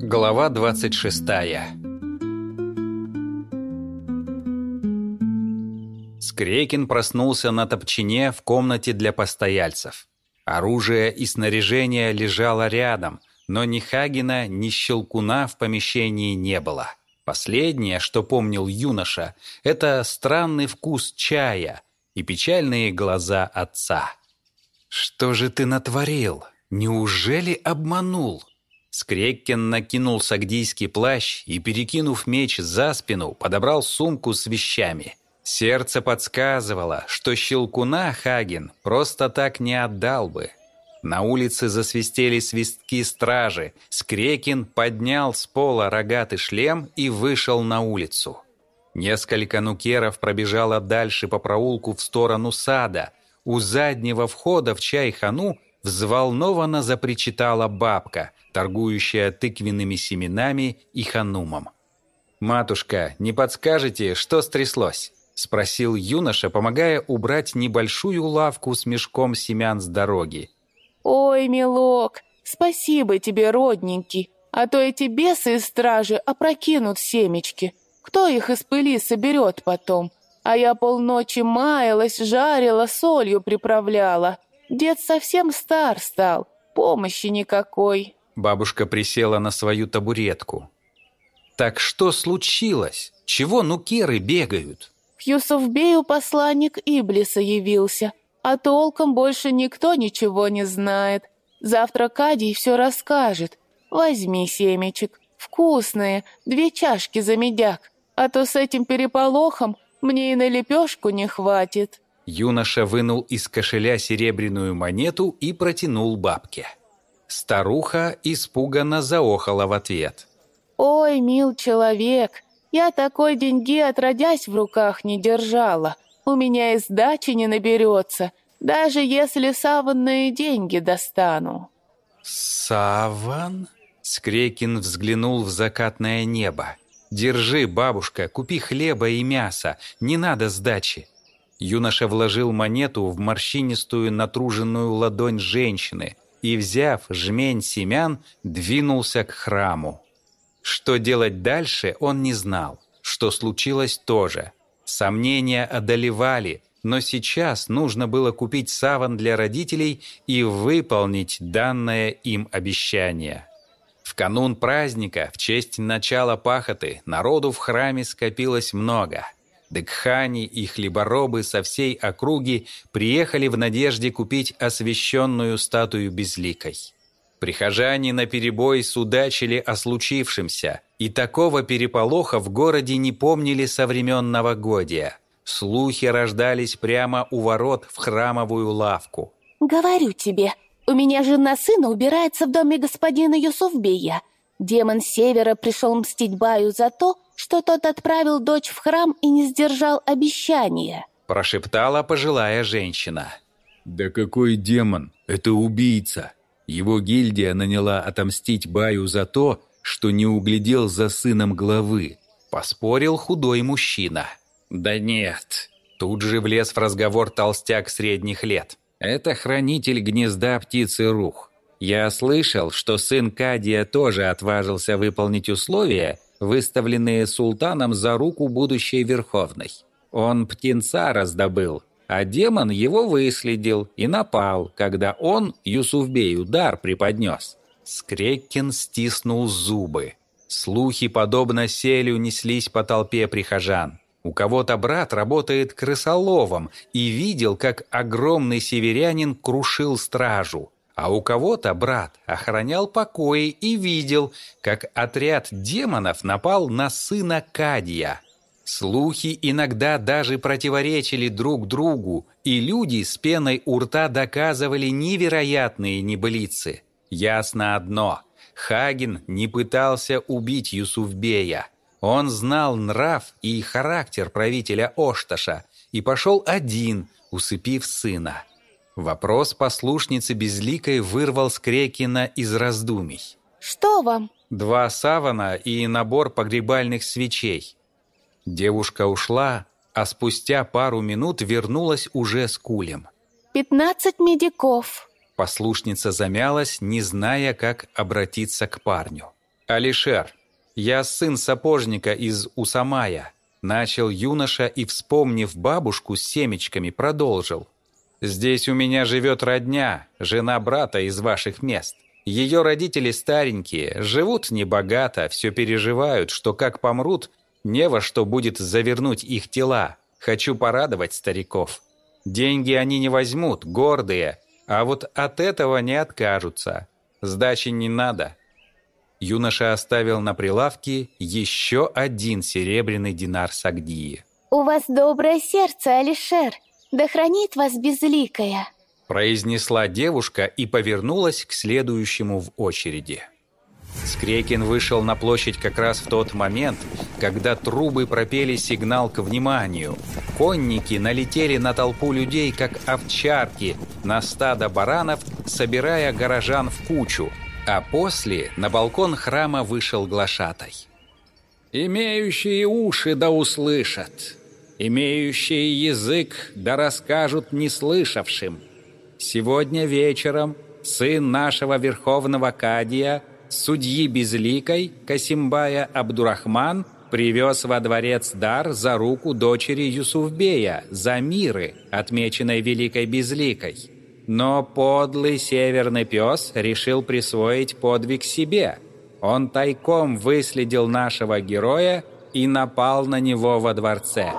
Глава 26 Скрекин проснулся на топчине в комнате для постояльцев. Оружие и снаряжение лежало рядом, но ни Хагена, ни Щелкуна в помещении не было. Последнее, что помнил юноша, это странный вкус чая и печальные глаза отца. «Что же ты натворил? Неужели обманул?» Скреккин накинул сагдийский плащ и, перекинув меч за спину, подобрал сумку с вещами. Сердце подсказывало, что щелкуна Хаген просто так не отдал бы. На улице засвистели свистки стражи. Скрекин поднял с пола рогатый шлем и вышел на улицу. Несколько нукеров пробежало дальше по проулку в сторону сада. У заднего входа в чайхану взволнованно запричитала бабка, торгующая тыквенными семенами и ханумом. «Матушка, не подскажете, что стряслось?» — спросил юноша, помогая убрать небольшую лавку с мешком семян с дороги. «Ой, милок, спасибо тебе, родненький, а то эти бесы из стражи опрокинут семечки. Кто их из пыли соберет потом? А я полночи маялась, жарила, солью приправляла. Дед совсем стар стал, помощи никакой». Бабушка присела на свою табуретку. «Так что случилось? Чего нукеры бегают?» К Юсуфбею посланник Иблиса явился, а толком больше никто ничего не знает. Завтра Кадий все расскажет. Возьми семечек, вкусные, две чашки за медяк, а то с этим переполохом мне и на лепешку не хватит». Юноша вынул из кошеля серебряную монету и протянул бабке. Старуха испуганно заохала в ответ. «Ой, мил человек, я такой деньги отродясь в руках не держала. У меня и сдачи не наберется, даже если саванные деньги достану». «Саван?» Скрекин взглянул в закатное небо. «Держи, бабушка, купи хлеба и мяса, не надо сдачи». Юноша вложил монету в морщинистую натруженную ладонь женщины и, взяв жмень семян, двинулся к храму. Что делать дальше, он не знал. Что случилось тоже. Сомнения одолевали, но сейчас нужно было купить саван для родителей и выполнить данное им обещание. Канун праздника, в честь начала пахоты, народу в храме скопилось много – Декхани и хлеборобы со всей округи приехали в надежде купить освященную статую безликой. Прихожане наперебой судачили о случившемся, и такого переполоха в городе не помнили со времен новогодия. Слухи рождались прямо у ворот в храмовую лавку. «Говорю тебе, у меня жена сына убирается в доме господина Юсуфбея. Демон севера пришел мстить Баю за то, что тот отправил дочь в храм и не сдержал обещания», прошептала пожилая женщина. «Да какой демон? Это убийца!» Его гильдия наняла отомстить Баю за то, что не углядел за сыном главы. Поспорил худой мужчина. «Да нет». Тут же влез в разговор толстяк средних лет. «Это хранитель гнезда птицы Рух. Я слышал, что сын Кадия тоже отважился выполнить условия, выставленные султаном за руку будущей Верховной. Он птенца раздобыл, а демон его выследил и напал, когда он Юсуфбею дар преподнес. Скреккин стиснул зубы. Слухи, подобно селю, неслись по толпе прихожан. У кого-то брат работает крысоловом и видел, как огромный северянин крушил стражу. А у кого-то брат охранял покои и видел, как отряд демонов напал на сына Кадия. Слухи иногда даже противоречили друг другу, и люди с пеной у рта доказывали невероятные небылицы. Ясно одно – Хаген не пытался убить Юсуфбея. Он знал нрав и характер правителя Ошташа и пошел один, усыпив сына. Вопрос послушницы Безликой вырвал Скрекина из раздумий. «Что вам?» «Два савана и набор погребальных свечей». Девушка ушла, а спустя пару минут вернулась уже с кулем. «Пятнадцать медиков». Послушница замялась, не зная, как обратиться к парню. «Алишер, я сын сапожника из Усамая», начал юноша и, вспомнив бабушку с семечками, продолжил. «Здесь у меня живет родня, жена брата из ваших мест. Ее родители старенькие, живут небогато, все переживают, что как помрут, не во что будет завернуть их тела. Хочу порадовать стариков. Деньги они не возьмут, гордые, а вот от этого не откажутся. Сдачи не надо. Юноша оставил на прилавке еще один серебряный динар Сагдии. «У вас доброе сердце, Алишер. Да хранит вас безликая!» произнесла девушка и повернулась к следующему в очереди. Скрекин вышел на площадь как раз в тот момент, когда трубы пропели сигнал к вниманию. Конники налетели на толпу людей, как овчарки, на стадо баранов, собирая горожан в кучу. А после на балкон храма вышел глашатай. «Имеющие уши да услышат, имеющие язык да расскажут неслышавшим. Сегодня вечером сын нашего верховного Кадия – судьи Безликой Касимбая Абдурахман привез во дворец дар за руку дочери Юсуфбея, Замиры, отмеченной Великой Безликой. Но подлый северный пес решил присвоить подвиг себе. Он тайком выследил нашего героя и напал на него во дворце.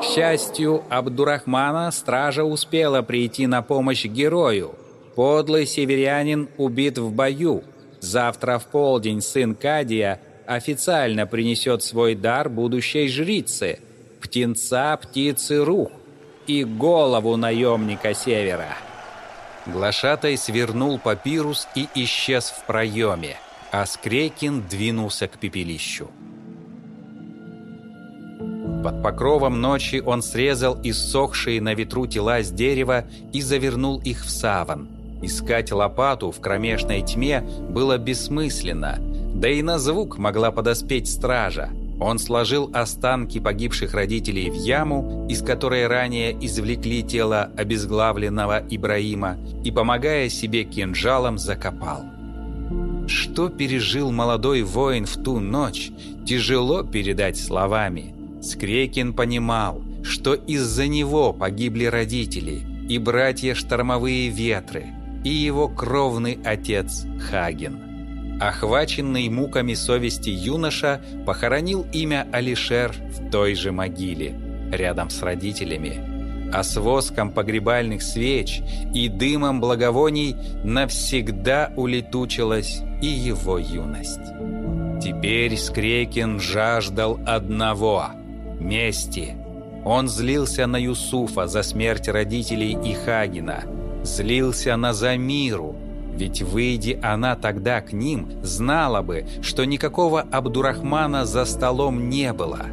К счастью, Абдурахмана стража успела прийти на помощь герою. Подлый северянин убит в бою – Завтра в полдень сын Кадия официально принесет свой дар будущей жрице, птенца птицы Рух и голову наемника Севера. Глашатай свернул папирус и исчез в проеме, а Скрекин двинулся к пепелищу. Под покровом ночи он срезал иссохшие на ветру тела с дерева и завернул их в саван – Искать лопату в кромешной тьме было бессмысленно, да и на звук могла подоспеть стража. Он сложил останки погибших родителей в яму, из которой ранее извлекли тело обезглавленного Ибраима, и, помогая себе кинжалом, закопал. Что пережил молодой воин в ту ночь, тяжело передать словами. Скрекин понимал, что из-за него погибли родители и братья штормовые ветры, и его кровный отец Хаген. Охваченный муками совести юноша похоронил имя Алишер в той же могиле, рядом с родителями. А с воском погребальных свеч и дымом благовоний навсегда улетучилась и его юность. Теперь Скрекин жаждал одного – мести. Он злился на Юсуфа за смерть родителей и Хагина – Злился на Замиру, ведь выйди она тогда к ним, знала бы, что никакого Абдурахмана за столом не было.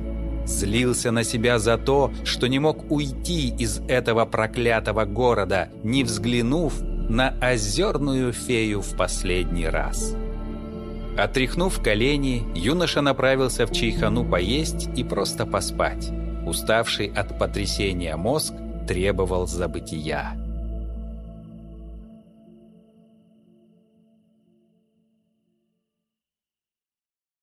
Злился на себя за то, что не мог уйти из этого проклятого города, не взглянув на озерную фею в последний раз. Отряхнув колени, юноша направился в чайхану поесть и просто поспать. Уставший от потрясения мозг требовал забытия.